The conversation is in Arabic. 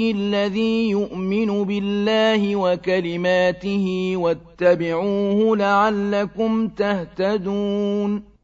الَّذِي يُؤْمِنُ بِاللَّهِ وَكَلِمَاتِهِ وَاتَّبِعُوهُ لَعَلَّكُمْ تَهْتَدُونَ